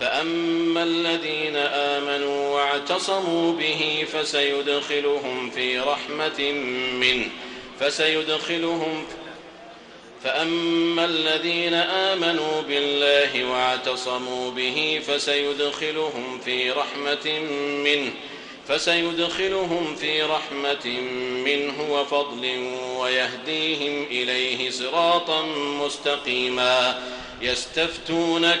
فأما الذين آمنوا واعتصموا به فسيدخلهم في رحمة منه. فسيدخلهم فأما الذين آمنوا بالله واعتصموا به فسيدخلهم في رحمة منه. فسيدخلهم في رحمة منه وفضل ويهديهم إليه صراطا مستقيما. يستفتونك